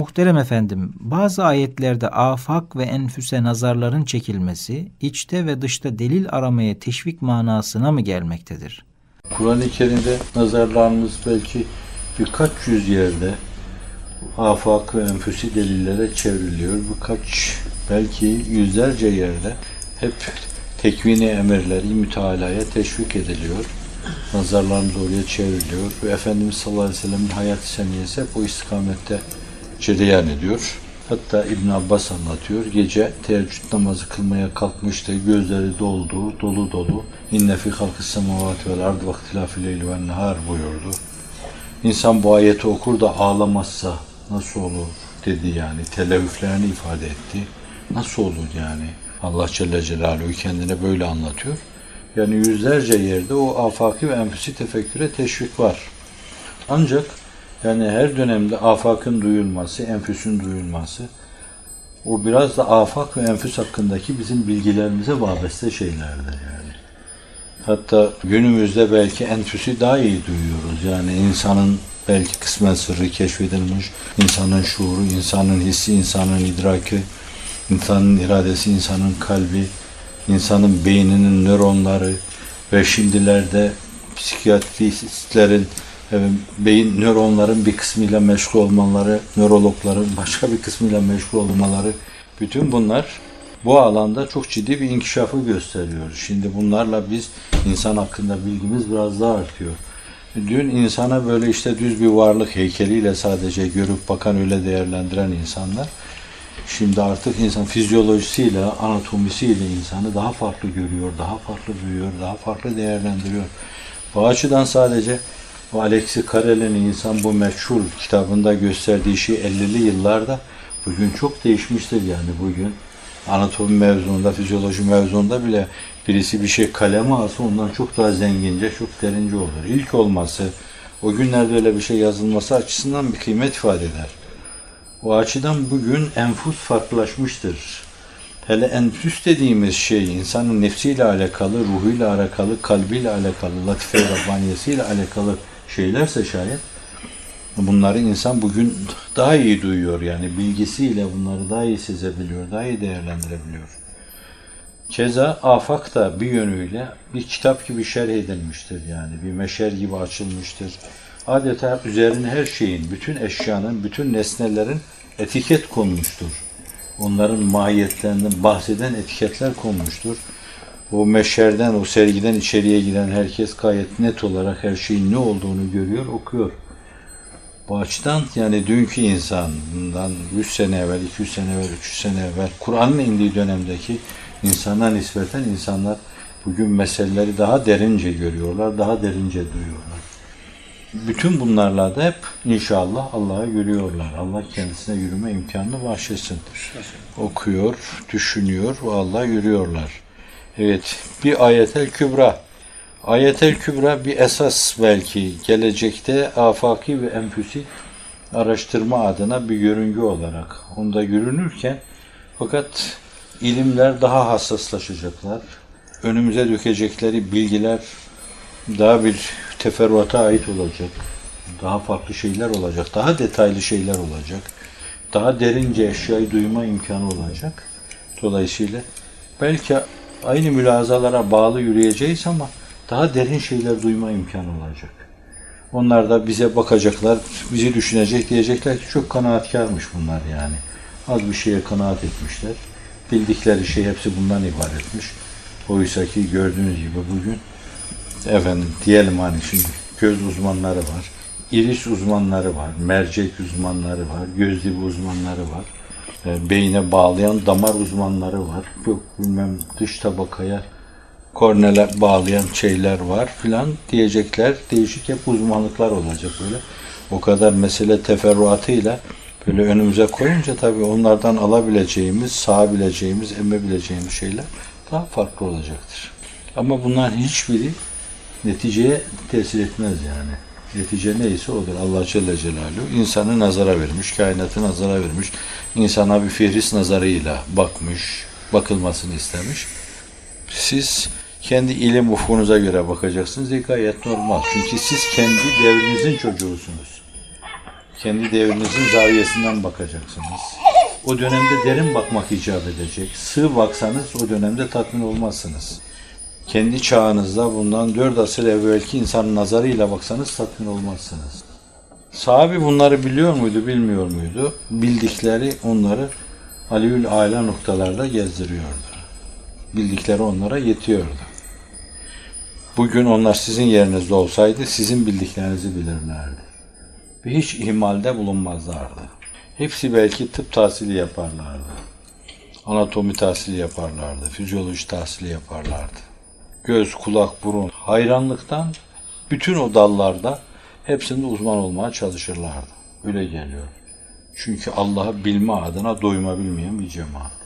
Muhterem efendim, bazı ayetlerde afak ve enfüse nazarların çekilmesi, içte ve dışta delil aramaya teşvik manasına mı gelmektedir? Kur'an-ı Kerim'de nazarlarımız belki birkaç yüz yerde afak ve enfüsi delillere çevriliyor. Birkaç, belki yüzlerce yerde hep tekvini emirleri mütalaya teşvik ediliyor. Nazarlarımız oraya çevriliyor ve Efendimiz sallallahu aleyhi ve sellem'in hayat seniyesi hep o istikamette cereyan ediyor. Hatta İbn Abbas anlatıyor. Gece teheccüd namazı kılmaya kalkmıştı. Gözleri doldu, dolu dolu. İnne fi halkı semavati vel ardı vaktilafil leyli ve nehar buyurdu. İnsan bu ayeti okur da ağlamazsa nasıl olur dedi yani. Televüflerini ifade etti. Nasıl olur yani? Allah Celle Celaluhu kendine böyle anlatıyor. Yani yüzlerce yerde o afaki ve enfüsi tefekküre teşvik var. Ancak yani her dönemde afakın duyulması, enfüsün duyulması, o biraz da afak ve enfüs hakkındaki bizim bilgilerimize vabeste şeylerdir yani. Hatta günümüzde belki enfüsü daha iyi duyuyoruz. Yani insanın belki kısmen sırrı keşfedilmiş, insanın şuuru, insanın hissi, insanın idraki, insanın iradesi, insanın kalbi, insanın beyninin nöronları ve şimdilerde psikiyatristlerin beyin nöronların bir kısmıyla meşgul olmaları, nörologların başka bir kısmıyla meşgul olmaları, bütün bunlar bu alanda çok ciddi bir inkişafı gösteriyor. Şimdi bunlarla biz insan hakkında bilgimiz biraz daha artıyor. Dün insana böyle işte düz bir varlık heykeliyle sadece görüp bakan öyle değerlendiren insanlar, şimdi artık insan fizyolojisiyle, anatomisiyle insanı daha farklı görüyor, daha farklı büyüyor, daha farklı değerlendiriyor. Bu açıdan sadece o Alexi Karel'in insan bu meşhur kitabında gösterdiği şey 50'li yıllarda bugün çok değişmiştir yani bugün anatomi mevzunda, fizyoloji mevzunda bile birisi bir şey kaleme alsa ondan çok daha zengince, çok derince olur. İlk olması, o günlerde öyle bir şey yazılması açısından bir kıymet ifade eder. O açıdan bugün enfus farklılaşmıştır. Hele enfüs dediğimiz şey insanın nefsiyle alakalı, ruhuyla alakalı, kalbiyle alakalı, latife-i Rabbaniyesiyle alakalı şeylerse şayet bunları insan bugün daha iyi duyuyor yani bilgisiyle bunları daha iyi sezebiliyor, daha iyi değerlendirebiliyor. Keza afak da bir yönüyle bir kitap gibi şerh edilmiştir yani bir meşer gibi açılmıştır. Adeta üzerine her şeyin, bütün eşyanın, bütün nesnelerin etiket konmuştur. Onların mahiyetlerinden bahseden etiketler konmuştur o meşerden, o sergiden içeriye giren herkes gayet net olarak her şeyin ne olduğunu görüyor, okuyor. Bu açıdan yani dünkü insan, bundan 100 sene evvel, 200 sene evvel, 300 sene evvel, Kur'an'ın indiği dönemdeki insana nispeten insanlar bugün meseleleri daha derince görüyorlar, daha derince duyuyorlar. Bütün bunlarla da hep inşallah Allah'a yürüyorlar. Allah kendisine yürüme imkanını bahşetsin. Okuyor, düşünüyor ve Allah'a yürüyorlar. Evet, bir ayetel kübra. Ayetel kübra bir esas belki gelecekte afaki ve enfüsi araştırma adına bir yörüngü olarak onda yürünürken fakat ilimler daha hassaslaşacaklar. Önümüze dökecekleri bilgiler daha bir teferruata ait olacak. Daha farklı şeyler olacak. Daha detaylı şeyler olacak. Daha derince eşyayı duyma imkanı olacak. Dolayısıyla belki aynı mülazalara bağlı yürüyeceğiz ama daha derin şeyler duyma imkanı olacak. Onlar da bize bakacaklar, bizi düşünecek, diyecekler ki çok kanaatkarmış bunlar yani. Az bir şeye kanaat etmişler. Bildikleri şey hepsi bundan ibaretmiş. Oysa ki gördüğünüz gibi bugün efendim diyelim hani şimdi göz uzmanları var, iris uzmanları var, mercek uzmanları var, göz dibi uzmanları var e, beyne bağlayan damar uzmanları var. Yok bilmem dış tabakaya kornele bağlayan şeyler var filan diyecekler. Değişik hep uzmanlıklar olacak böyle. O kadar mesele teferruatıyla böyle önümüze koyunca tabii onlardan alabileceğimiz, sağabileceğimiz, emebileceğimiz şeyler daha farklı olacaktır. Ama bunların hiçbiri neticeye tesir etmez yani. Netice neyse odur. Allah Celle Celaluhu insanı nazara vermiş, kainatı nazara vermiş. İnsana bir fihris nazarıyla bakmış, bakılmasını istemiş. Siz kendi ilim ufkunuza göre bakacaksınız. E gayet normal. Çünkü siz kendi devrinizin çocuğusunuz. Kendi devrinizin zaviyesinden bakacaksınız. O dönemde derin bakmak icap edecek. Sığ baksanız o dönemde tatmin olmazsınız. Kendi çağınızda bundan dört asır evvelki insanın nazarıyla baksanız tatmin olmazsınız. Sahabi bunları biliyor muydu, bilmiyor muydu? Bildikleri onları Aliül Ala noktalarda gezdiriyordu. Bildikleri onlara yetiyordu. Bugün onlar sizin yerinizde olsaydı sizin bildiklerinizi bilirlerdi. Ve hiç ihmalde bulunmazlardı. Hepsi belki tıp tahsili yaparlardı. Anatomi tahsili yaparlardı. Fizyoloji tahsili yaparlardı. Göz, kulak, burun. Hayranlıktan bütün o dallarda hepsinde uzman olmaya çalışırlardı. Öyle geliyor. Çünkü Allah'ı bilme adına doyma bilmeyen bir cemaat.